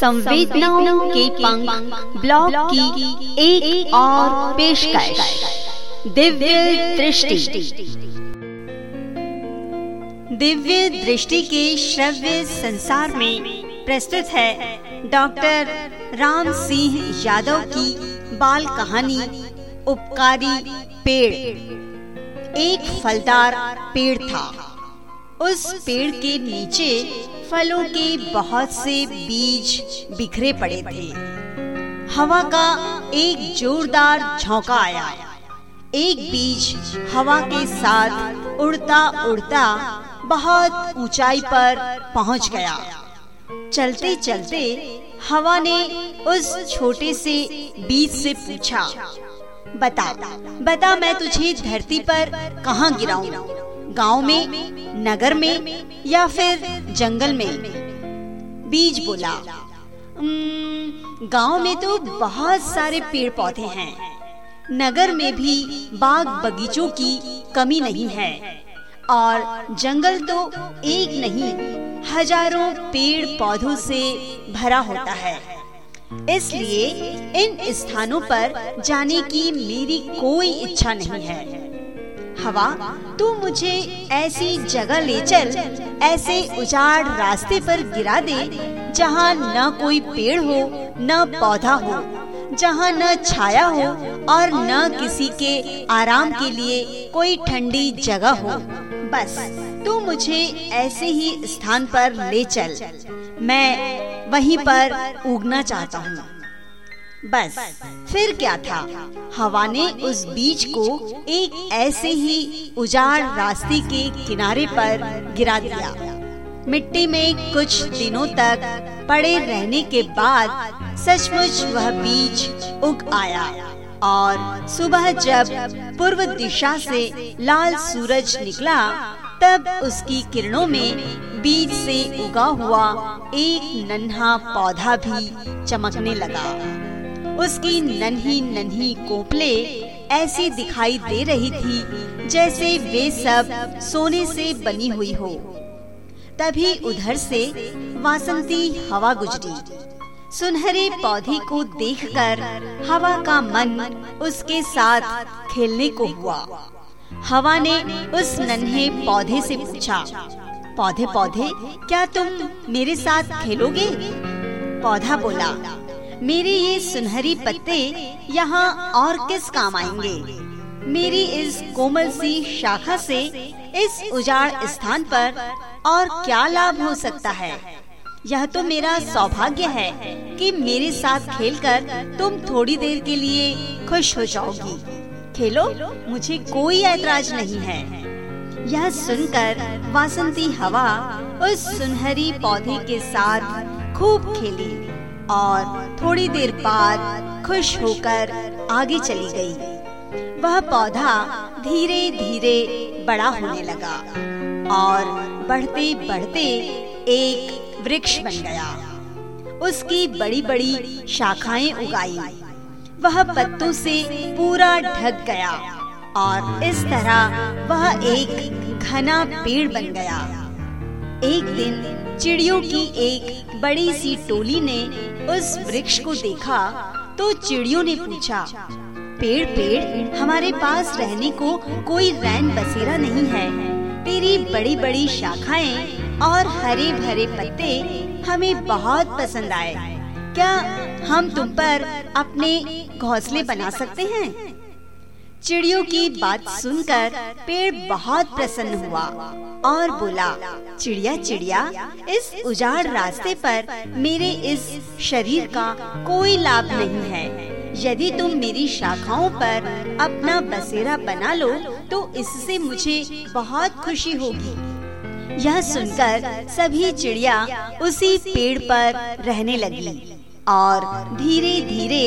संवेदनाओं के पंख ब्लॉग की एक, एक और पेशकश। दिव्य दृष्टि। दिव्य दृष्टि के श्रव्य संसार में प्रस्तुत है डॉक्टर राम सिंह यादव की बाल कहानी उपकारी पेड़। एक फलदार पेड़ था। उस पेड़ के नीचे फलों के बहुत से बीज बिखरे पड़े थे। हवा का एक जोरदार झोंका आया। एक बीज हवा के साथ उड़ता उड़ता बहुत ऊंचाई पर पहुँच गया। चलते चलते हवा ने उस छोटे से बीज से पूछा, बता बता मैं तुझे धरती पर कहाँ गिराऊं? गाँव में, नगर में या फिर जंगल में? बीज बोला गाँव में तो बहुत सारे पेड़ पौधे हैं। नगर में भी बाग बगीचों की कमी नहीं है और जंगल तो एक नहीं, हज़ारों पेड़ पौधों से भरा होता है। इसलिए इन स्थानों पर जाने की मेरी कोई इच्छा नहीं है। हवा, तू मुझे ऐसी जगह ले चल, ऐसे उजाड़ रास्ते पर गिरा दे, जहाँ न कोई पेड़ हो, न पौधा हो, जहाँ न छाया हो, और न किसी के आराम के लिए कोई ठंडी जगह हो। बस, तू मुझे ऐसे ही स्थान पर ले चल। मैं वहीं पर उगना चाहता हूँ। बस, फिर क्या था? हवा ने उस बीज को एक ऐसे ही उजाड़ रास्ते के किनारे पर गिरा दिया। मिट्टी में कुछ दिनों तक पड़े रहने के बाद सचमुच वह बीज उग आया और सुबह जब पूर्व दिशा से लाल सूरज निकला, तब उसकी किरणों में बीज से उगा हुआ एक नन्हा पौधा भी चमकने लगा। उसकी नन्ही नन्ही कोपले ऐसी दिखाई दे रही थी, जैसे वे सब सोने से बनी हुई हो। तभी उधर से वासंती हवा गुजरी। सुनहरे पौधे को देखकर हवा का मन उसके साथ खेलने को हुआ। हवा ने उस नन्हे पौधे से पूछा, पौधे पौधे, क्या तुम मेरे साथ खेलोगे? पौधा बोला मेरे ये सुनहरी पत्ते यहाँ और किस काम आएँगे? मेरी इस कोमल सी शाखा से इस उजाड़ स्थान पर और क्या लाभ हो सकता है? यह तो मेरा सौभाग्य है कि मेरे साथ खेलकर तुम थोड़ी देर के लिए खुश हो जाओगी। खेलो, मुझे कोई ऐतराज नहीं है। यह सुनकर वासंती हवा उस सुनहरी पौधे के साथ खूब खेली। और थोड़ी देर बाद खुश होकर आगे चली गई। वह पौधा धीरे धीरे बड़ा होने लगा और बढ़ते बढ़ते एक वृक्ष बन गया। उसकी बड़ी बड़ी शाखाएँ उगाई। वह पत्तों से पूरा ढक गया और इस तरह वह एक घना पेड़ बन गया। एक दिन चिड़ियों की एक बड़ी सी टोली ने उस वृक्ष को देखा तो चिड़ियों ने पूछा, पेड़ पेड़, हमारे पास रहने को कोई रैन बसेरा नहीं है। तेरी बड़ी बड़ी शाखाएँ और हरे, भरे पत्ते हमें बहुत पसंद आए। क्या हम तुम पर अपने घोंसले बना सकते हैं? चिड़ियों की बात सुनकर पेड़ बहुत प्रसन्न हुआ और बोला, चिड़िया चिड़िया, इस उजाड़ रास्ते पर मेरे इस शरीर का कोई लाभ नहीं है। यदि तुम मेरी शाखाओं पर अपना बसेरा बना लो तो इससे मुझे बहुत खुशी होगी। यह सुनकर सभी चिड़िया उसी पेड़ पर रहने लगी और धीरे धीरे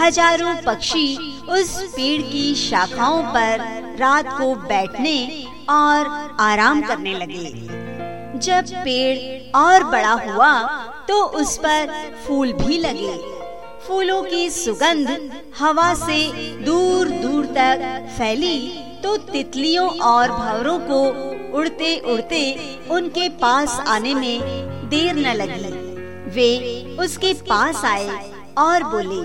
हज़ारों पक्षी उस पेड़ की शाखाओं पर रात को बैठने और आराम करने लगे। जब पेड़ और बड़ा हुआ तो उस पर फूल भी लगे। फूलों की सुगंध हवा से दूर दूर तक फैली तो तितलियों और भवरों को उड़ते उड़ते उनके पास आने में देर न लगी। वे उसके पास आए और बोले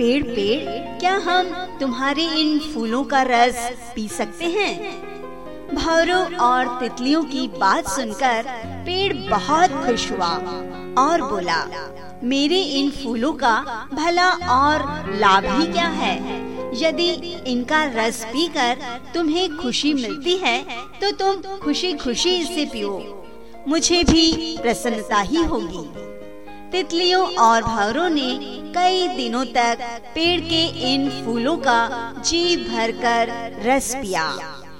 पेड़ पेड़ क्या हम तुम्हारे इन फूलों का रस पी सकते हैं? भौरों और तितलियों की बात सुनकर पेड़ बहुत खुश हुआ और बोला, मेरे इन फूलों का भला और लाभ ही क्या है? यदि इनका रस पीकर तुम्हें खुशी मिलती है तो तुम खुशी खुशी इसे पियो। मुझे भी प्रसन्नता ही होगी। तितलियों और भवरों ने कई दिनों तक पेड़ के इन फूलों का जी भर कर रस पिया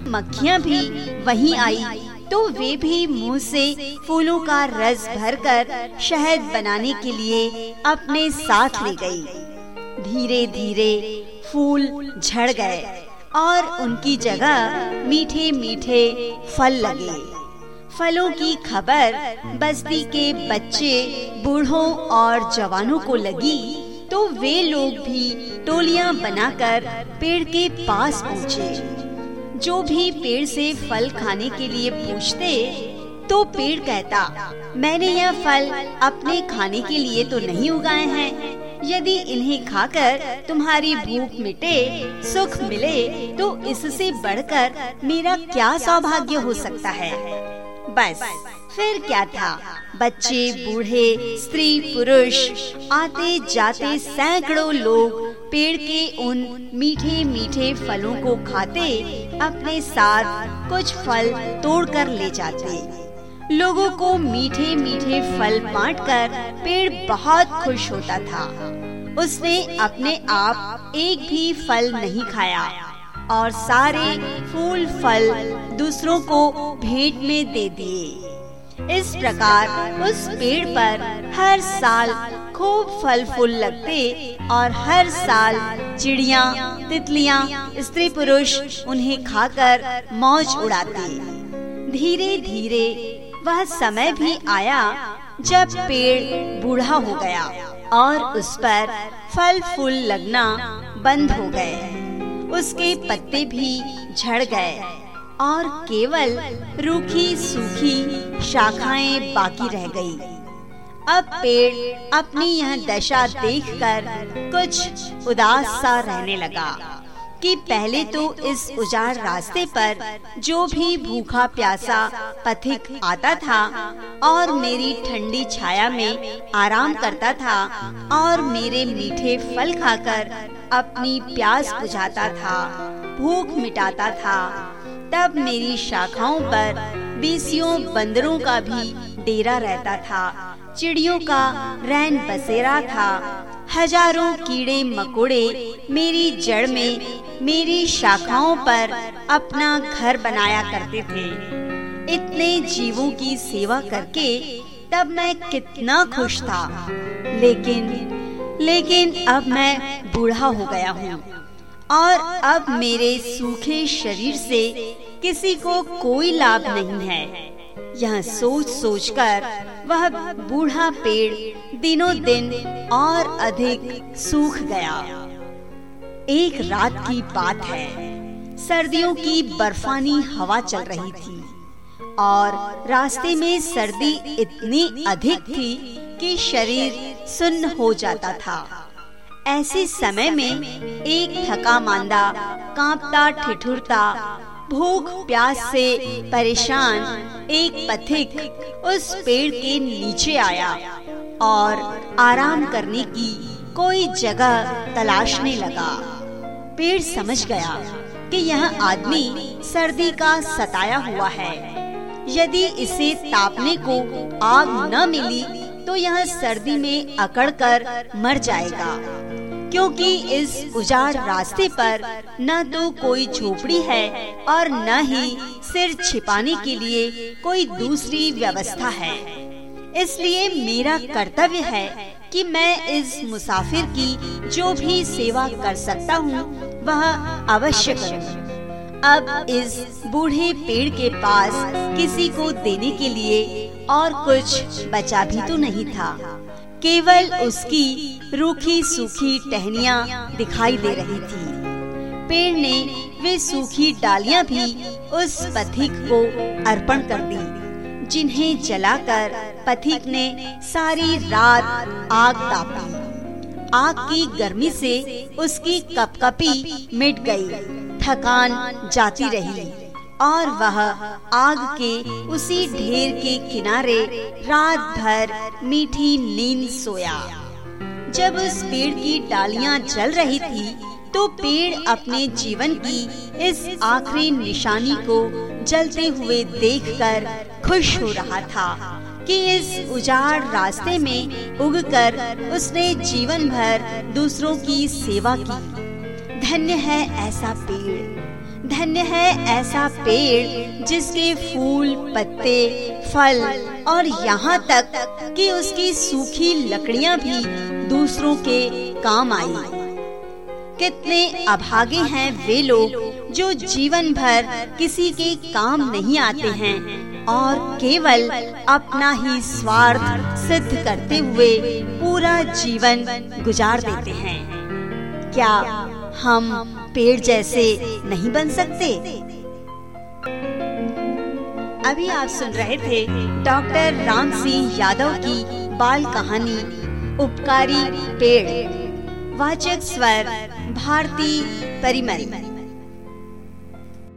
मक्खियाँ भी वहीं आई तो वे भी मुँह से फूलों का रस भरकर शहद बनाने के लिए अपने साथ ले गई। धीरे धीरे फूल झड़ गए और उनकी जगह मीठे मीठे फल लगे फलों की खबर, बस्ती के बच्चे, बूढ़ों और जवानों को लगी तो वे लोग भी टोलियाँ बनाकर पेड़ के पास पहुँचे। जो भी पेड़ से फल खाने के लिए पूछते तो पेड़ कहता, मैंने यह फल अपने खाने के लिए तो नहीं उगाए हैं। यदि इन्हें खाकर तुम्हारी भूख मिटे, सुख मिले तो इससे बढ़कर मेरा क्या सौभाग्य हो सकता है? बस, फिर क्या था? बच्चे, बूढ़े, स्त्री, पुरुष, आते जाते सैकड़ों लोग पेड़ के उन मीठे मीठे फलों को खाते, अपने साथ कुछ फल तोड़ कर ले जाते। लोगों को मीठे मीठे फल बांटकर पेड़ बहुत खुश होता था। उसने अपने आप एक भी फल नहीं खाया। और सारे फूल, फल दूसरों को भेंट में दे दिए। इस प्रकार उस पेड़ पर हर साल खूब फल फूल लगते और हर साल चिड़िया, तितलियाँ, स्त्री पुरुष उन्हें खाकर मौज उड़ाते। धीरे धीरे वह समय भी आया जब पेड़ बूढ़ा हो गया और उस पर फल फूल लगना बंद हो गए। उसके पत्ते भी झड़ गए और केवल रूखी सूखी शाखाएँ बाकी रह गई। अब पेड़ अपनी यह दशा देखकर कुछ उदास सा रहने लगा कि पहले तो इस उजाड़ रास्ते पर जो भी भूखा प्यासा पथिक आता था और मेरी ठंडी छाया में आराम करता था और मेरे मीठे फल खाकर अपनी प्यास बुझाता था भूख मिटाता था। तब मेरी शाखाओं पर बीसियों बंदरों का भी डेरा रहता था चिड़ियों का रैन बसेरा था। हज़ारों कीड़े मकोड़े मेरी जड़ में, मेरी शाखाओं पर अपना घर बनाया करते थे। इतने जीवों की सेवा करके तब मैं कितना खुश था। लेकिन लेकिन अब मैं बूढ़ा हो गया हूँ और अब मेरे सूखे शरीर से किसी को कोई लाभ नहीं है। यह सोच सोचकर वह बूढ़ा पेड़ दिनों दिन और अधिक सूख गया। एक रात की बात है। सर्दियों की बर्फानी हवा चल रही थी और रास्ते में सर्दी इतनी अधिक थी कि शरीर सुन्न हो जाता था। ऐसे समय में एक थका मांदा कांपता, ठिठुरता भूख, प्यास से परेशान एक पथिक उस पेड़ के नीचे आया और आराम करने की कोई जगह तलाशने लगा। पेड़ समझ गया कि यह आदमी सर्दी का सताया हुआ है। यदि इसे तापने को आग न मिली तो यह सर्दी में अकड़ कर मर जाएगा। क्योंकि इस उजाड़ रास्ते पर न तो कोई झोपड़ी है और न ही सिर छिपाने के लिए कोई दूसरी व्यवस्था है। इसलिए मेरा कर्तव्य है कि मैं इस मुसाफिर की जो भी सेवा कर सकता हूँ, वह अवश्य करूँ। अब इस बूढ़े पेड़ के पास किसी को देने के लिए और कुछ बचा भी तो नहीं था। केवल उसकी रूखी सूखी टहनिया दिखाई दे रही थी। पेड़ ने वे सूखी डालियाँ भी उस पथिक को अर्पण कर दी जिन्हें जलाकर पथिक ने सारी रात आग तापी। आग की गर्मी से उसकी कपकपी मिट गई, थकान जाती रही। और वह आग के उसी ढेर के किनारे रात भर मीठी नींद सोया। जब उस पेड़ की डालियाँ जल रही थी तो पेड़ अपने जीवन की इस आखिरी निशानी को जलते हुए देखकर खुश हो रहा था कि इस उजाड़ रास्ते में उगकर उसने जीवन भर दूसरों की सेवा की। धन्य है ऐसा पेड़। धन्य है ऐसा पेड़ जिसके फूल, पत्ते, फल और यहाँ तक कि उसकी सूखी लकड़ियाँ भी दूसरों के काम आई। कितने अभागे हैं वे लोग जो जीवन भर किसी के काम नहीं आते हैं और केवल अपना ही स्वार्थ सिद्ध करते हुए पूरा जीवन गुजार देते हैं। क्या हम पेड़ जैसे नहीं बन सकते। अभी आप सुन रहे थे डॉक्टर राम सिंह यादव की बाल कहानी, उपकारी पेड़, वाचक स्वर, भारती परिमल।